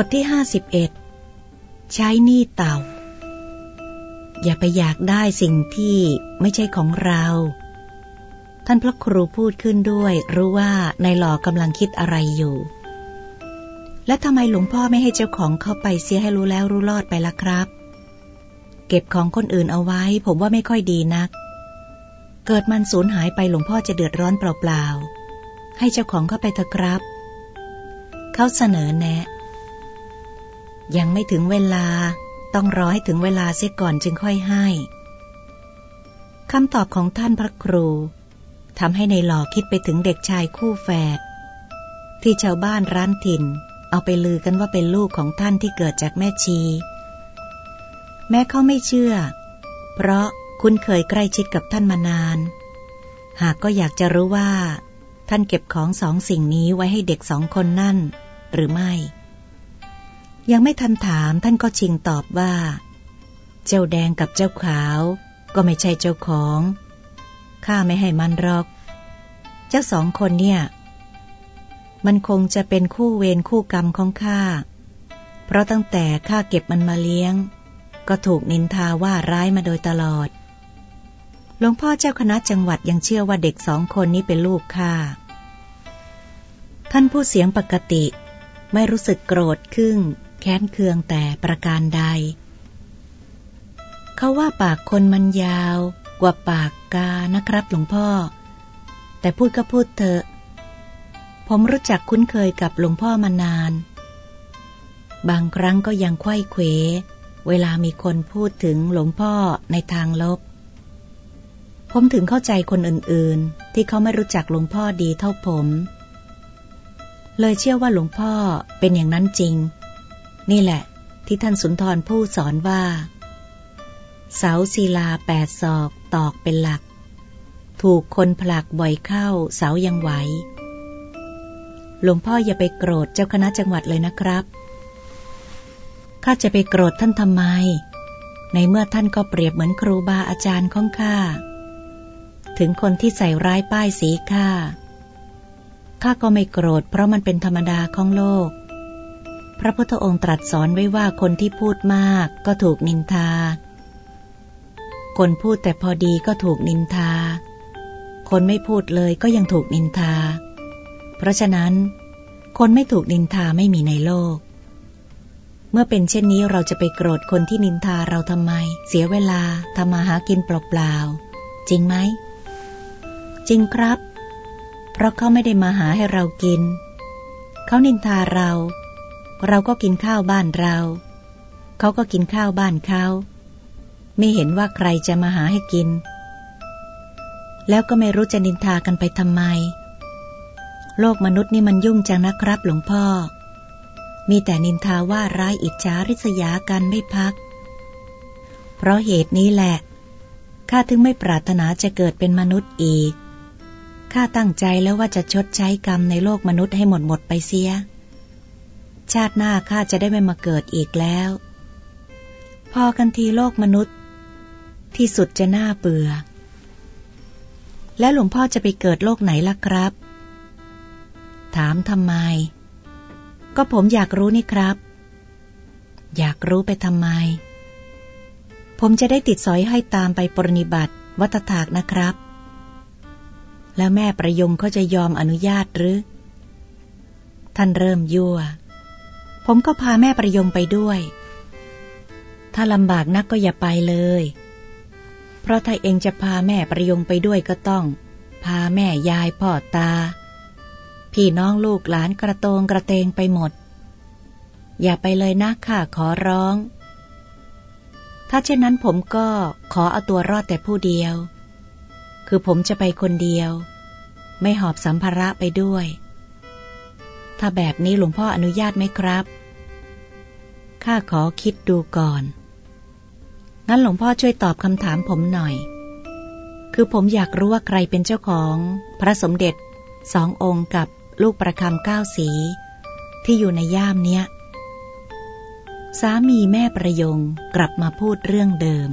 บทที่ห้าสิบเอ็ดใช้หนี้เต่า อย่าไปอยากได้สิ่งที่ไม่ใช่ของเรา ท่านพระครูพูดขึ้นด้วย รู้ว่าในหล่อกำลังคิดอะไรอยู่ และทำไมหลวงพ่อไม่ให้เจ้าของเข้าไปเสียให้รู้แล้วรู้รอดไปละครับ เก็บของคนอื่นเอาไว้ ผมว่าไม่ค่อยดีนัก เกิดมันสูญหายไปหลวงพ่อจะเดือดร้อนเปล่าๆให้เจ้าของเข้าไปเถอะครับ เขาเสนอแนะ ยังไม่ถึงเวลา ต้องรอให้ถึงเวลาเสียก่อนจึงค่อยให้คำตอบของท่านพระครูทำให้ในหล่อคิดไปถึงเด็กชายคู่แฝดที่ชาวบ้านร้านถิ่น เอาไปลือกันว่าเป็นลูกของท่านที่เกิดจากแม่ชี แม้เขาไม่เชื่อ เพราะคุ้นเคยใกล้ชิดกับท่านมานาน หากก็อยากจะรู้ว่า ท่านเก็บของสองสิ่งนี้ไว้ให้เด็กสองคนนั่น หรือไม่ ยังไม่ทันถามท่านก็ชิงตอบว่า เจ้าแดงกับเจ้าขาว ก็ไม่ใช่เจ้าของข้าไม่ให้มันรอก เจ้าสองคนเนี่ย มันคงจะเป็นคู่เวรคู่กรรมของข้าเพราะตั้งแต่ข้าเก็บมันมาเลี้ยง ก็ถูกนินทาว่าร้ายมาโดยตลอดหลวงพ่อเจ้าคณะจังหวัดยังเชื่อว่าเด็กสองคนนี้เป็นลูกข้าท่านผู้เสียงปกติ ไม่รู้สึกโกรธขึ้น แค้นเคืองแต่ประการใด เขาว่าปากคนมันยาวกว่าปากกานะครับหลวงพ่อ แต่พูดก็พูดเถอะ ผมรู้จักคุ้นเคยกับหลวงพ่อมานาน บางครั้งก็ยังควยเขวเวลามีคนพูดถึงหลวงพ่อในทางลบ ผมถึงเข้าใจคนอื่นๆ ที่เขาไม่รู้จักหลวงพ่อดีเท่าผม เลยเชื่อว่าหลวงพ่อเป็นอย่างนั้นจริง นี่แหละ ที่ท่านสุนทรผู้สอนว่า เสาศิลาแปดศอกตอกเป็นหลัก ถูกคนผลักบ่อยเข้าเสายังไหว หลวงพ่ออย่าไปโกรธเจ้าคณะจังหวัดเลยนะครับ ข้าจะไปโกรธท่านทำไม ในเมื่อท่านก็เปรียบเหมือนครูบาอาจารย์ของข้า ถึงคนที่ใส่ร้ายป้ายสีข้าข้าก็ไม่โกรธเพราะมันเป็นธรรมดาของโลก พระพุทธองค์ตรัสสอนไว้ว่าคนที่พูดมากก็ถูกนินทา คนพูดแต่พอดีก็ถูกนินทา คนไม่พูดเลยก็ยังถูกนินทา เพราะฉะนั้น คนไม่ถูกนินทาไม่มีในโลก เมื่อเป็นเช่นนี้เราจะไปโกรธคนที่นินทาเราทำไม เสียเวลาทำมาหากินเปล่าๆจริงไหม จริงครับ เพราะเขาไม่ได้มาหาให้เรากิน เขานินทาเรา เราก็กินข้าวบ้านเรา เขาก็กินข้าวบ้านเขา ไม่เห็นว่าใครจะมาหาให้กิน แล้วก็ไม่รู้จะนินทากันไปทำไม โลกมนุษย์นี่มันยุ่งจังนะครับหลวงพ่อ มีแต่นินทาว่าร้ายอิจฉาริษยากันไม่พัก เพราะเหตุนี้แหละข้าถึงไม่ปรารถนาจะเกิดเป็นมนุษย์อีก ข้าตั้งใจแล้วว่าจะชดใช้กรรมในโลกมนุษย์ให้หมดหมดไปเสีย ชาติหน้าข้าจะได้ไม่มาเกิดอีกแล้ว พอกันทีโลกมนุษย์ ที่สุดจะน่าเบื่อ แล้วหลวงพ่อจะไปเกิดโลกไหนล่ะครับ ถามทำไม ก็ผมอยากรู้นี่ครับ อยากรู้ไปทำไม ผมจะได้ติดสอยให้ตามไปปรนิบัติวัตถากนะครับ แล้วแม่ประยงเขาจะยอมอนุญาตหรือท่านเริ่มยั่ว ผมก็พาแม่ประยงไปด้วย ถ้าลำบากนักก็อย่าไปเลย เพราะถ้าเองจะพาแม่ประยงไปด้วยก็ต้อง พาแม่ยายพ่อตา พี่น้องลูกหลานกระโตงกระเตงไปหมด อย่าไปเลยนะข้าขอร้อง ถ้าเช่นนั้นผมก็ขอเอาตัวรอดแต่ผู้เดียว คือผมจะไปคนเดียว ไม่หอบสัมภาระไปด้วยถ้าแบบนี้หลวงพ่ออนุญาตไหมครับ ข้าขอคิดดูก่อน งั้นหลวงพ่อช่วยตอบคำถามผมหน่อย คือผมอยากรู้ว่าใครเป็นเจ้าของพระสมเด็จสององค์กับลูกประคำเก้าสี ที่อยู่ในย่ามเนี้ย สามีแม่ประยงกลับมาพูดเรื่องเดิม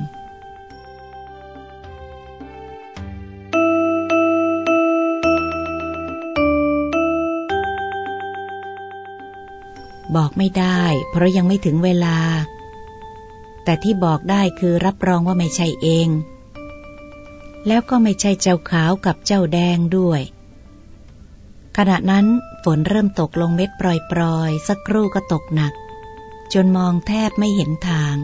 บอกไม่ได้ เพราะยังไม่ถึงเวลา แต่ที่บอกได้คือรับรองว่าไม่ใช่เอง แล้วก็ไม่ใช่เจ้าขาวกับเจ้าแดงด้วย ขณะนั้นฝนเริ่มตกลงเม็ดปล่อยๆ สักครู่ก็ตกหนัก จนมองแทบไม่เห็นทาง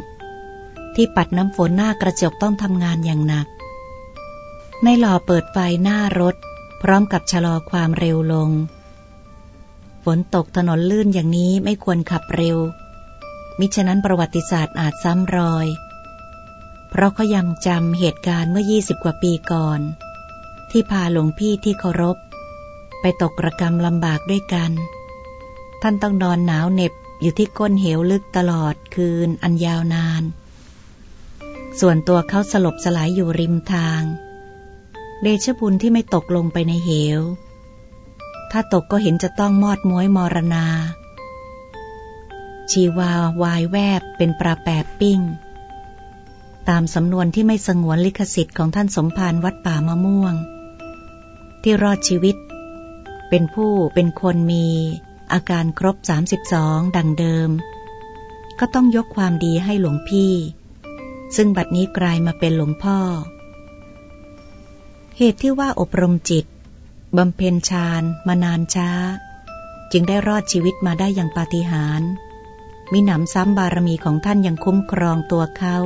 ที่ปัดน้ำฝนหน้ากระจกต้องทำงานอย่างหนัก ในหล่อเปิดไฟหน้ารถ พร้อมกับชะลอความเร็วลง ฝนตกถนนลื่นอย่างนี้ไม่ควรขับเร็ว มิฉะนั้นประวัติศาสตร์อาจซ้ำรอย เพราะเขายังจำเหตุการณ์เมื่อยี่สิบกว่าปีก่อน ที่พาหลวงพี่ที่เคารพ ไปตกระกรรมลำบากด้วยกัน ท่านต้องนอนหนาวเหน็บอยู่ที่ก้นเหวลึกตลอดคืนอันยาวนาน ส่วนตัวเขาสลบสลายอยู่ริมทาง เดชบุญที่ไม่ตกลงไปในเหว ถ้าตกก็เห็นจะต้องมอดม้วยมรณา ชีวาวายแวบเป็นปลาแปบปิ้ง ตามสำนวนที่ไม่สงวนลิขสิทธิ์ของท่านสมภารวัดป่ามะม่วง ที่รอดชีวิต เป็นผู้เป็นคนมีอาการครบ 32 ดังเดิม ก็ต้องยกความดีให้หลวงพี่ ซึ่งบัดนี้กลายมาเป็นหลวงพ่อ เหตุที่ว่าอบรมจิต บำเพ็ญฌานมานานช้า จึงได้รอดชีวิตมาได้อย่างปาฏิหาริย์มิหนำซ้ำบารมีของท่านยังคุ้มครองตัวเขา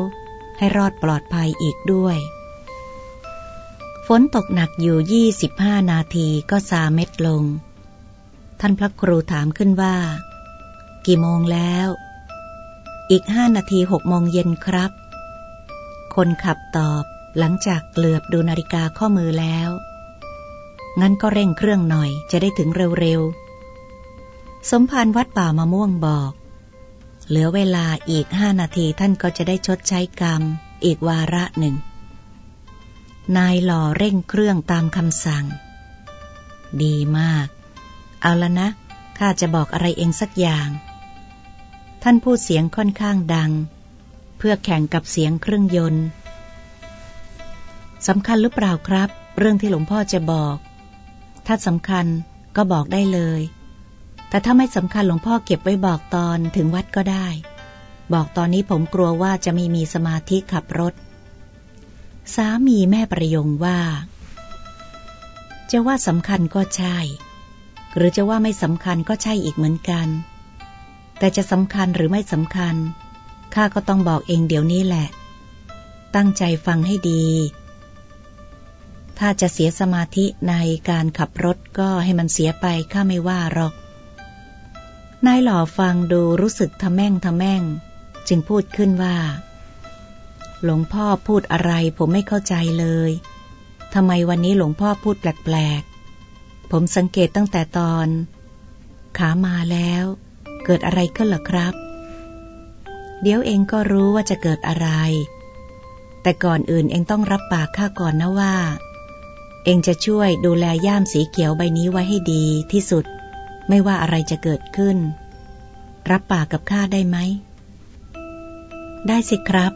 ให้รอดปลอดภัยอีกด้วย ฝนตกหนักอยู่ยี่สิบห้านาทีก็ซาเม็ดลง ท่านพระครูถามขึ้นว่า กี่โมงแล้ว อีกห้านาทีหกโมงเย็นครับ คนขับตอบหลังจากเกลือบดูนาฬิกาข้อมือแล้ว งั้นก็เร่งเครื่องหน่อยจะได้ถึงเร็วๆ สมภารวัดป่ามะม่วงบอก เหลือเวลาอีกห้านาทีท่านก็จะได้ชดใช้กรรม อีกวาระหนึ่ง นายหล่อเร่งเครื่องตามคำสั่ง ดีมาก เอาละนะ ข้าจะบอกอะไรเองสักอย่าง ท่านพูดเสียงค่อนข้างดัง เพื่อแข่งกับเสียงเครื่องยนต์สำคัญหรือเปล่าครับ เรื่องที่หลวงพ่อจะบอก ถ้าสำคัญก็บอกได้เลย แต่ถ้าไม่สำคัญหลวงพ่อเก็บไว้บอกตอนถึงวัดก็ได้ บอกตอนนี้ผมกลัวว่าจะไม่มีสมาธิขับรถ สามีแม่ประยงว่า จะว่าสำคัญก็ใช่ หรือจะว่าไม่สำคัญก็ใช่อีกเหมือนกัน แต่จะสำคัญหรือไม่สำคัญข้าก็ต้องบอกเองเดี๋ยวนี้แหละ ตั้งใจฟังให้ดี ถ้าจะเสียสมาธิในการขับรถก็ให้มันเสียไปข้าไม่ว่าหรอก นายหล่อฟังดูรู้สึกทะแม่งทะแม่ง จึงพูดขึ้นว่า หลวงพ่อพูดอะไรผมไม่เข้าใจเลยทำไมวันนี้หลวงพ่อพูดแปลกๆ ผมสังเกตตั้งแต่ตอน ขามาแล้ว เกิดอะไรขึ้นหรอครับ เดี๋ยวเองก็รู้ว่าจะเกิดอะไร แต่ก่อนอื่นเองต้องรับปากข้าก่อนนะว่า เองจะช่วยดูแลย่ามสีเขียวใบนี้ไว้ให้ดีที่สุด ไม่ว่าอะไรจะเกิดขึ้น รับปากกับข้าได้ไหม ได้สิครับ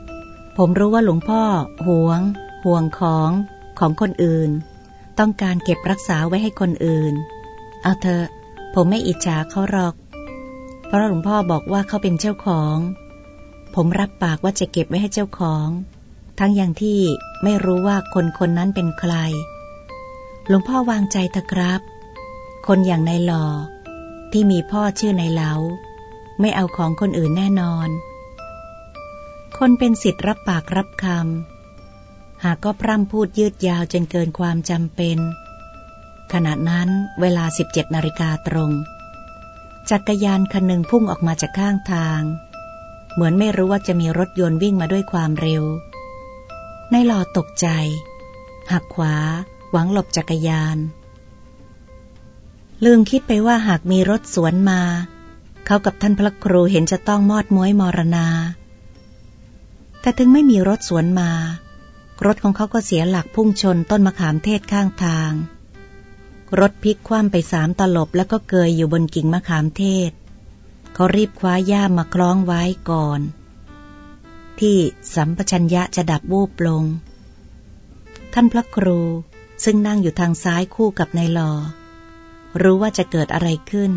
ผมรู้ว่าหลวงพ่อหวง ห่วงของของคนอื่น ต้องการเก็บรักษาไว้ให้คนอื่น เอาเถอะ ผมไม่อิจฉาเขาหรอก เพราะหลวงพ่อบอกว่าเขาเป็นเจ้าของ ผมรับปากว่าจะเก็บไว้ให้เจ้าของ ทั้งอย่างที่ไม่รู้ว่าคนคนนั้นเป็นใคร หลวงพ่อวางใจเถอะครับ คนอย่างนายหล่อที่มีพ่อชื่อนายเหลาไม่เอาของคนอื่นแน่นอน คนเป็นสิทธิ์รับปากรับคำหากก็พร่ำพูดยืดยาวจนเกินความจำเป็น ขณะนั้นเวลา 17นาฬิกาตรง จักรยานคันหนึ่งพุ่งออกมาจากข้างทาง เหมือนไม่รู้ว่าจะมีรถยนต์วิ่งมาด้วยความเร็ว นายหล่อตกใจ หักขวา หวังหลบจักรยาน ลืมคิดไปว่าหากมีรถสวนมา เขากับท่านพระครูเห็นจะต้องมอดม้วยมรณา แต่ถึงไม่มีรถสวนมา รถของเขาก็เสียหลักพุ่งชนต้นมะขามเทศข้างทาง รถพลิกคว่ำไปสามตลบแล้วก็เกยอยู่บนกิ่งมะขามเทศ เขารีบคว้าย่ามมาคล้องไว้ก่อน ที่สัมปชัญญะจะดับวูบลงท่านพระครู ซึ่งนั่งอยู่ทางซ้ายคู่กับนายหลอ รู้ว่าจะเกิดอะไรขึ้น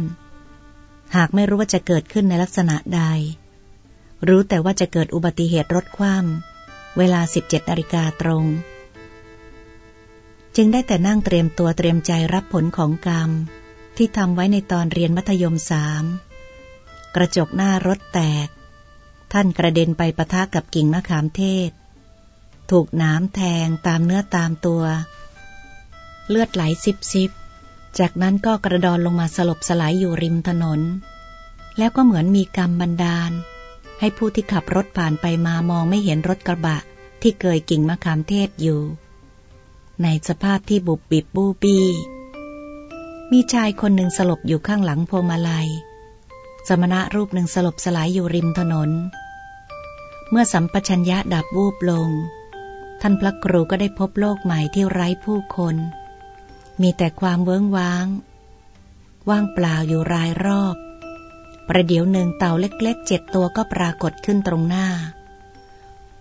หากไม่รู้ว่าจะเกิดขึ้นในลักษณะใด รู้แต่ว่าจะเกิดอุบัติเหตุรถคว่ำเวลา 17นาฬิกาตรง จึงได้แต่นั่งเตรียมตัวเตรียมใจรับผลของกรรม ที่ทำไว้ในตอนเรียนมัธยมสามกระจกหน้ารถแตก ท่านกระเด็นไปปะทะกับกิ่งมะขามเทศ ถูกน้ำแทงตามเนื้อตามตัว เลือดไหลซิบซิบจากนั้นก็กระดอนลงมาสลบสลายอยู่ริมถนน แล้วก็เหมือนมีกรรมบันดาล ให้ผู้ที่ขับรถผ่านไปมามองไม่เห็นรถกระบะที่เกยกิ่งมะขามเทศอยู่ ในสภาพที่บุบบิบบูบี้ มีชายคนหนึ่งสลบอยู่ข้างหลังพวงมาลัย สมณะรูปหนึ่งสลบสลายอยู่ริมถนน เมื่อสัมปชัญญะดับวูบลง ท่านพระครูก็ได้พบโลกใหม่ที่ไร้ผู้คน มีแต่ความเวิ้งว้าง ว่างเปล่าอยู่รายรอบ ประเดี๋ยวหนึ่งเต่าเล็กๆเจ็ดตัวก็ปรากฏขึ้นตรงหน้า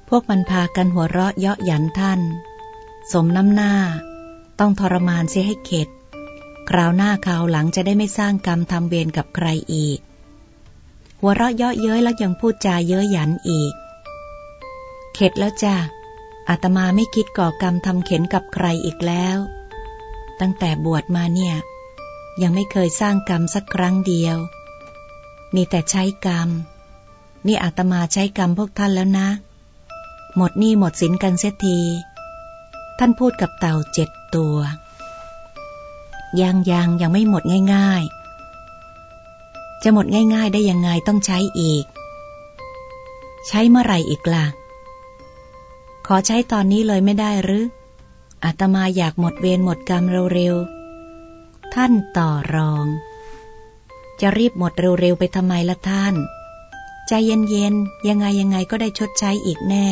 พวกมันพากันหัวเราะเยาะหยันท่าน สมน้ำหน้า ต้องทรมานเสียให้เข็ด คราวหน้าคราวหลังจะได้ไม่สร้างกรรมทำเวรกับใครอีก หัวเราะเยาะเย้ยแล้วยังพูดจาเย้ยหยันอีก เข็ดแล้วจ้ะอาตมาไม่คิดก่อกรรมทำเข็นกับใครอีกแล้ว ตั้งแต่บวชมาเนี่ย ยังไม่เคยสร้างกรรมสักครั้งเดียว มีแต่ใช้กรรม นี่อาตมาใช้กรรมพวกท่านแล้วนะ หมดหนี้หมดสินกันเสียที ท่านพูดกับเต่าเจ็ดตัว ยังยังยังไม่หมดง่าย ๆ จะหมดง่ายๆได้ยังไงต้องใช้อีก ใช้เมื่อไหร่อีกละ่ะ ขอใช้ตอนนี้เลยไม่ได้หรือ อาตมาอยากหมดเวรหมดกรรมเร็วๆ ท่านต่อรอง จะรีบหมดเร็วๆไปทำไมละท่าน ใจเย็นๆ ยังไงยังไงก็ได้ชดใช้อีกแน่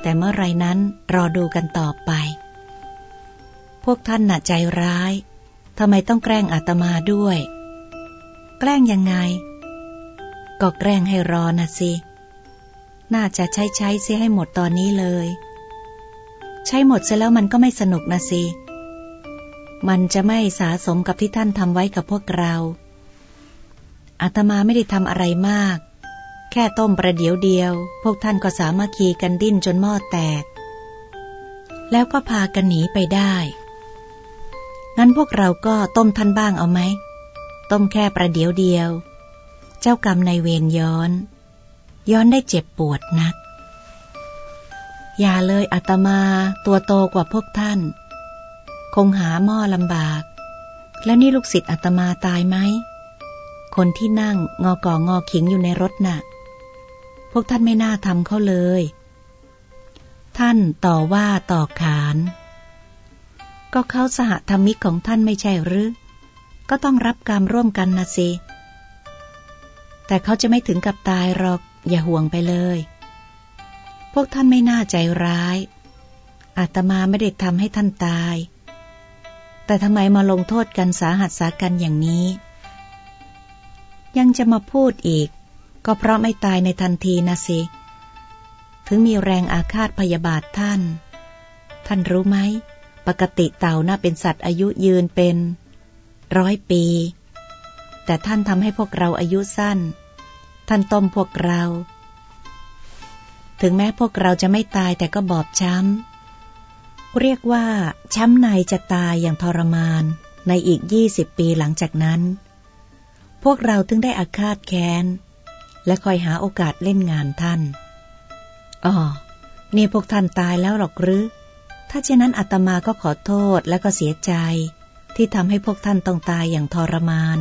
แต่เมื่อไรนั้นรอดูกันต่อไป พวกท่านน่ะใจร้ายทำไมต้องแกล้งอาตมาด้วย แกล้งยังไง ก็แกล้งให้รอนะสิ น่าจะใช้ใช้เสียให้หมดตอนนี้เลย ใช้หมดเสียแล้วมันก็ไม่สนุกนะสิ มันจะไม่สาสมกับที่ท่านทำไว้กับพวกเรา อาตมาไม่ได้ทำอะไรมาก แค่ต้มประเดี๋ยวเดียว พวกท่านก็สามารถคีกันดิ้นจนหม้อแตก แล้วก็พากันหนีไปได้ งั้นพวกเราก็ต้มท่านบ้างเอาไหม ต้มแค่ประเดี๋ยวเดียว เจ้ากรรมในเวรย้อน ย้อนได้เจ็บปวดนัก อย่าเลยอาตมาตัวโตกว่าพวกท่าน คงหาหม้อลำบาก แล้วนี่ลูกศิษย์อาตมาตายไหม คนที่นั่งงอก่องอขิงอยู่ในรถนะ่ะ พวกท่านไม่น่าทำเขาเลย ท่านต่อว่าต่อขาน ก็เขาสหธรรมิกของท่านไม่ใช่หรือ ก็ต้องรับกรรมร่วมกันนะสิ แต่เขาจะไม่ถึงกับตายหรอกอย่าห่วงไปเลย พวกท่านไม่น่าใจร้าย อาตมาไม่ได้ทำให้ท่านตาย แต่ทำไมมาลงโทษกันสาหัสสากันอย่างนี้ ยังจะมาพูดอีก ก็เพราะไม่ตายในทันทีนะสิ ถึงมีแรงอาฆาตพยาบาทท่าน ท่านรู้ไหม ปกติเต่าน่าเป็นสัตว์อายุยืนเป็น ร้อยปี แต่ท่านทำให้พวกเราอายุสั้น ท่านต้มพวกเรา ถึงแม้พวกเราจะไม่ตายแต่ก็บอบช้ำ เรียกว่าช้ำในจะตายอย่างทรมานในอีกยี่สิบปีหลังจากนั้น พวกเราถึงได้อาฆาตแค้น และคอยหาโอกาสเล่นงานท่าน อ๋อ นี่พวกท่านตายแล้วหรอกหรือ ถ้าเช่นนั้นอาตมาก็ขอโทษและก็เสียใจ ที่ทำให้พวกท่านต้องตายอย่างทรมาน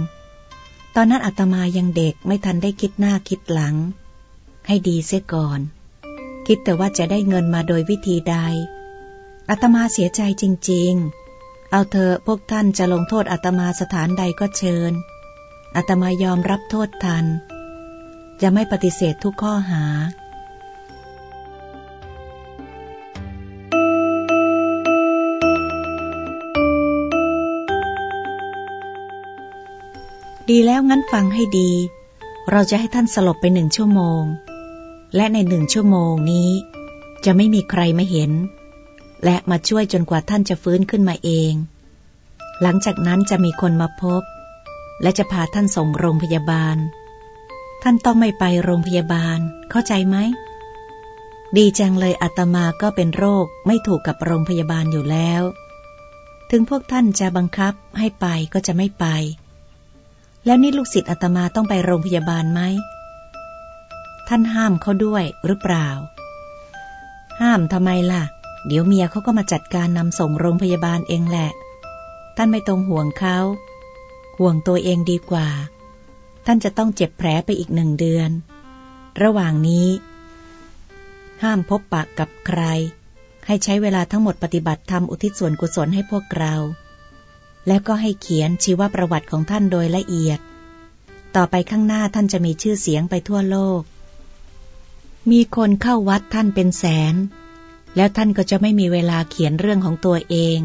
ตอนนั้นอาตมายังเด็กไม่ทันได้คิดหน้าคิดหลัง ให้ดีเสียก่อน คิดแต่ว่าจะได้เงินมาโดยวิธีใดอาตมาเสียใจจริง ๆ เอาเธอะพวกท่านจะลงโทษอาตมาสถานใดก็เชิญอาตมายอมรับโทษทัน จะไม่ปฏิเสธทุกข้อหาดีแล้วงั้นฟังให้ดี เราจะให้ท่านสลบไปหนึ่งชั่วโมง และในหนึ่งชั่วโมงนี้ จะไม่มีใครมาเห็น และมาช่วยจนกว่าท่านจะฟื้นขึ้นมาเอง หลังจากนั้นจะมีคนมาพบ และจะพาท่านส่งโรงพยาบาล ท่านต้องไม่ไปโรงพยาบาล เข้าใจไหม ดีจังเลยอาตมาก็เป็นโรคไม่ถูกกับโรงพยาบาลอยู่แล้ว ถึงพวกท่านจะบังคับให้ไปก็จะไม่ไป แล้วนี่ลูกศิษย์อาตมาต้องไปโรงพยาบาลไหม ท่านห้ามเขาด้วยหรือเปล่า ห้ามทำไมล่ะ เดี๋ยวเมียเขาก็มาจัดการนำส่งโรงพยาบาลเองแหละ ท่านไม่ต้องห่วงเขา ห่วงตัวเองดีกว่า ท่านจะต้องเจ็บแผลไปอีกหนึ่งเดือน ระหว่างนี้ ห้ามพบปะกับใคร ให้ใช้เวลาทั้งหมดปฏิบัติธรรมอุทิศส่วนกุศลให้พวกเรา แล้วก็ให้เขียนชีวประวัติของท่านโดยละเอียดต่อไปข้างหน้าท่านจะมีชื่อเสียงไปทั่วโลก มีคนเข้าวัดท่านเป็นแสน แล้วท่านก็จะไม่มีเวลาเขียนเรื่องของตัวเอง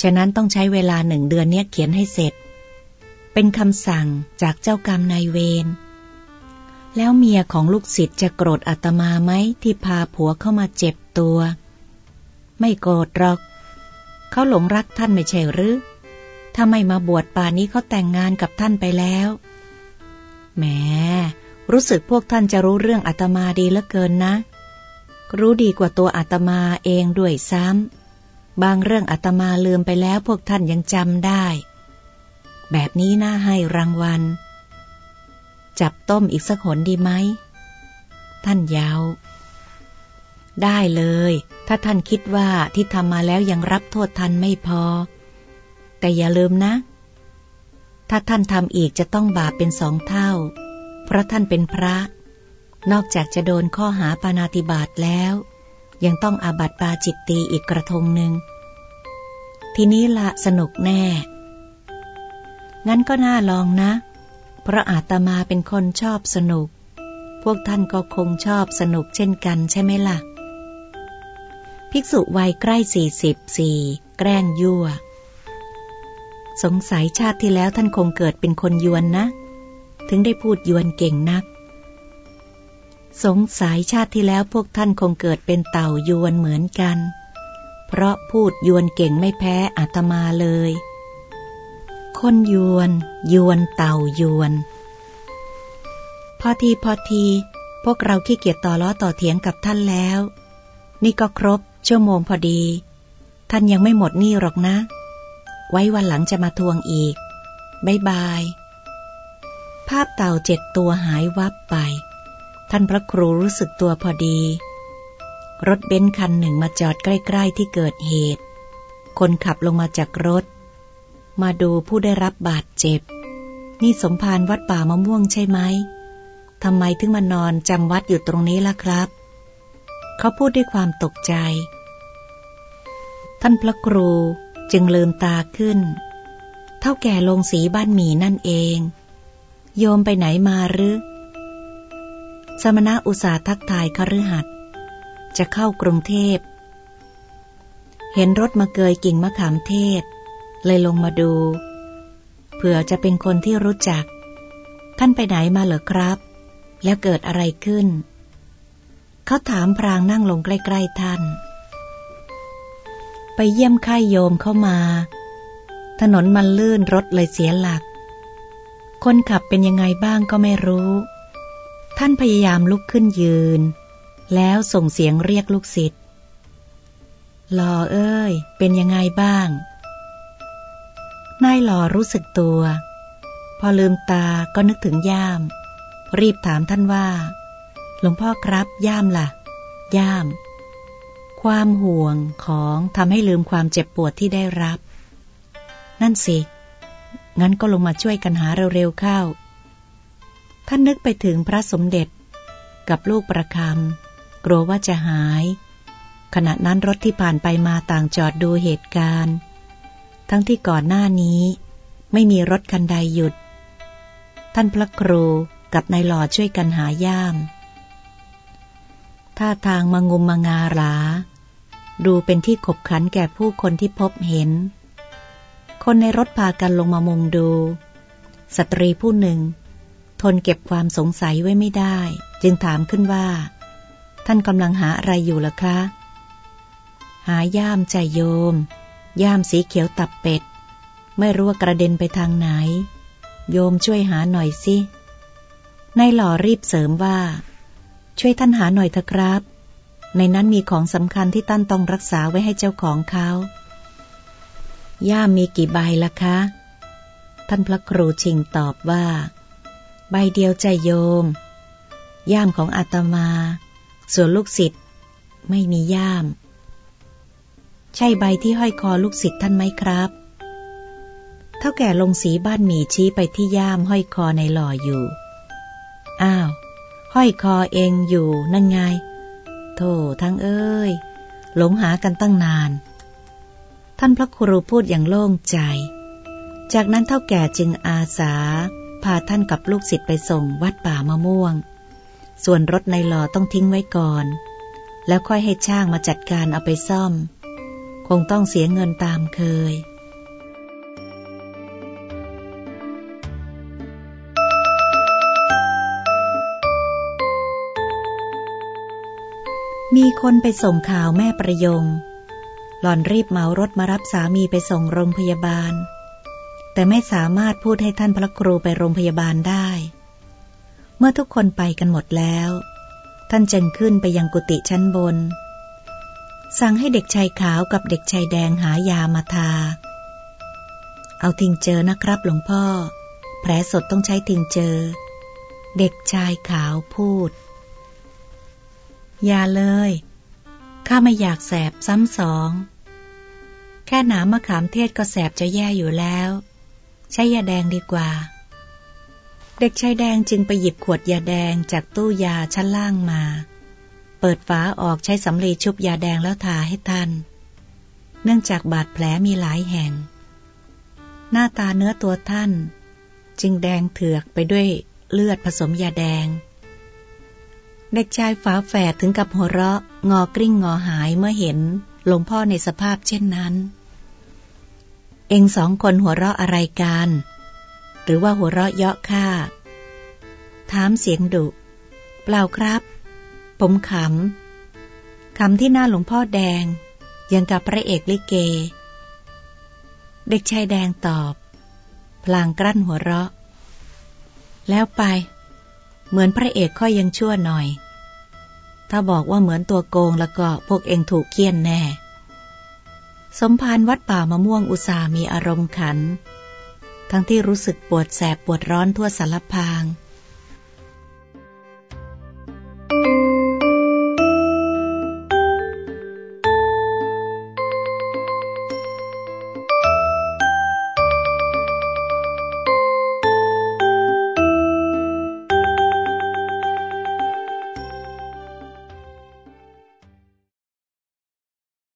ฉะนั้นต้องใช้เวลาหนึ่งเดือนเนี้ยเขียนให้เสร็จ เป็นคำสั่งจากเจ้ากรรมนายเวร แล้วเมียของลูกศิษย์จะโกรธอาตมาไหมที่พาผัวเข้ามาเจ็บตัว ไม่โกรธหรอก เขาหลงรักท่านไม่ใช่หรือ ถ้าไม่มาบวชป่านี้เขาแต่งงานกับท่านไปแล้ว แหม รู้สึกพวกท่านจะรู้เรื่องอาตมาดีเหลือเกินนะ รู้ดีกว่าตัวอาตมาเองด้วยซ้ำ บางเรื่องอาตมาลืมไปแล้วพวกท่านยังจำได้ แบบนี้น่าให้รางวัล จับต้มอีกสักหนดีไหม ท่านยาว ได้เลย ถ้าท่านคิดว่าที่ทำมาแล้วยังรับโทษทันไม่พอ แต่อย่าลืมนะ ถ้าท่านทำอีกจะต้องบาปเป็นสองเท่า เพราะท่านเป็นพระ นอกจากจะโดนข้อหาปานาติบาตแล้ว ยังต้องอาบัติปาจิตตีอีกกระทงหนึ่ง ทีนี้ละสนุกแน่ งั้นก็น่าลองนะ เพราะอาตมาเป็นคนชอบสนุก พวกท่านก็คงชอบสนุกเช่นกันใช่ไหมละ่ะ ภิกษุวัยใกล้สี่สิบสี่แกล้งยั่ว สงสัยชาติที่แล้วท่านคงเกิดเป็นคนยวนนะ ถึงได้พูดยวนเก่งนัก สงสัยชาติที่แล้วพวกท่านคงเกิดเป็นเต่ายวนเหมือนกัน เพราะพูดยวนเก่งไม่แพ้อาตมาเลย คนยวน ยวนเต่ายวน พอทีพอที พวกเราขี้เกียจต่อล้อต่อเถียงกับท่านแล้ว นี่ก็ครบ ชั่วโมงพอดี ท่านยังไม่หมดนี่หรอกนะ ไว้วันหลังจะมาทวงอีกบายบาย ภาพเต่าเจ็ดตัวหายวับไป ท่านพระครูรู้สึกตัวพอดี รถเบนซ์คันหนึ่งมาจอดใกล้ ๆ ที่เกิดเหตุ คนขับลงมาจากรถ มาดูผู้ได้รับบาดเจ็บ นี่สมภารวัดป่ามะม่วงใช่ไหมทำไมถึงมานอนจำวัดอยู่ตรงนี้ล่ะครับ เขาพูดด้วยความตกใจ ท่านพระครูจึงลืมตาขึ้น เท่าแก่ลงสีบ้านหมีนั่นเอง โยมไปไหนมาหรือ สมณะอุตสาทักทายคฤหัสจะเข้ากรุงเทพ เห็นรถมาเกยกิ่งมะขามเทศ เลยลงมาดู เผื่อจะเป็นคนที่รู้จัก ท่านไปไหนมาเหรอครับ แล้วเกิดอะไรขึ้น เขาถามพรางนั่งลงใกล้ ๆ ท่าน ไปเยี่ยมค่ายโยมเข้ามา ถนนมันลื่นรถเลยเสียหลัก คนขับเป็นยังไงบ้างก็ไม่รู้ ท่านพยายามลุกขึ้นยืน แล้วส่งเสียงเรียกลูกศิษย์หล่อเอ้ย เป็นยังไงบ้าง นายหล่อรู้สึกตัว พอลืมตาก็นึกถึงย่าม รีบถามท่านว่า หลวงพ่อครับย่ามละ่ะ ย่าม ความห่วงของทำให้ลืมความเจ็บปวดที่ได้รับ นั่นสิ งั้นก็ลงมาช่วยกันหาเร็วๆเข้า ท่านนึกไปถึงพระสมเด็จ กับลูกประคำกลัวว่าจะหาย ขณะนั้นรถที่ผ่านไปมาต่างจอดดูเหตุการณ์ ทั้งที่ก่อนหน้านี้ ไม่มีรถคันใดหยุด ท่านพระครูกับนายหล่อช่วยกันหาย่ามท่าทางมางุมมางาหลา ดูเป็นที่ขบขันแก่ผู้คนที่พบเห็น คนในรถพากันลงมามุงดู สตรีผู้หนึ่ง ทนเก็บความสงสัยไว้ไม่ได้ จึงถามขึ้นว่า ท่านกำลังหาอะไรอยู่ล่ะคะ หาย่ามใจโยม ย่ามสีเขียวตับเป็ด ไม่รู้ว่ากระเด็นไปทางไหน โยมช่วยหาหน่อยสินายหล่อรีบเสริมว่า ช่วยท่านหาหน่อยเถอะครับ ในนั้นมีของสำคัญที่ท่านต้องรักษาไว้ให้เจ้าของเขา ย่ามมีกี่ใบล่ะคะ ท่านพระครูชิงตอบว่า ใบเดียวใจโยม ย่ามของอาตมา ส่วนลูกศิษย์ไม่มีย่าม ใช่ใบที่ห้อยคอลูกศิษย์ท่านไหมครับเท่าแก่ลงสีบ้านหมีชี้ไปที่ย่ามห้อยคอในหล่ออยู่ อ้าว ห้อยคอเองอยู่นั่นไง โธ่ทั้งเอ้ย หลงหากันตั้งนาน ท่านพระครูพูดอย่างโล่งใจ จากนั้นเท่าแก่จึงอาสา พาท่านกับลูกศิษย์ไปส่งวัดป่ามะม่วง ส่วนรถในหล่อต้องทิ้งไว้ก่อน แล้วค่อยให้ช่างมาจัดการเอาไปซ่อม คงต้องเสียเงินตามเคยมีคนไปส่งข่าวแม่ประยง หล่อนรีบเหมารถมารับสามีไปส่งโรงพยาบาล แต่ไม่สามารถพูดให้ท่านพระครูไปโรงพยาบาลได้ เมื่อทุกคนไปกันหมดแล้ว ท่านจึงขึ้นไปยังกุฏิชั้นบน สั่งให้เด็กชายขาวกับเด็กชายแดงหายามาทา เอาทิงเจอนะครับหลวงพ่อ แผลสดต้องใช้ทิงเจอ เด็กชายขาวพูด อย่าเลย ข้าไม่อยากแสบซ้ำสอง แค่หนามะขามเทศก็แสบจะแย่อยู่แล้ว ใช้ยาแดงดีกว่า เด็กชายแดงจึงไปหยิบขวดยาแดงจากตู้ยาชั้นล่างมา เปิดฝาออกใช้สำลีชุบยาแดงแล้วทาให้ท่าน เนื่องจากบาดแผลมีหลายแห่ง หน้าตาเนื้อตัวท่าน จึงแดงเถือกไปด้วยเลือดผสมยาแดง เด็กชายฝาแฝดถึงกับหัวเราะ งอกริ้งงอหายเมื่อเห็นหลวงพ่อในสภาพเช่นนั้น เองสองคนหัวเราะอะไรกัน หรือว่าหัวเราะเยาะข้าถามเสียงดุ เปล่าครับ ผมขำ ขำที่หน้าหลวงพ่อแดง ยังกับพระเอกลิเก เด็กชายแดงตอบ พลางกลั้นหัวเราะ แล้วไป เหมือนพระเอกค่อยยังชั่วหน่อย ถ้าบอกว่าเหมือนตัวโกงแล้วก็พวกเองถูกเคี่ยนแน่ สมภารวัดป่ามะม่วงอุตสามีอารมณ์ขัน ทั้งที่รู้สึกปวดแสบปวดร้อนทั่วสารพาง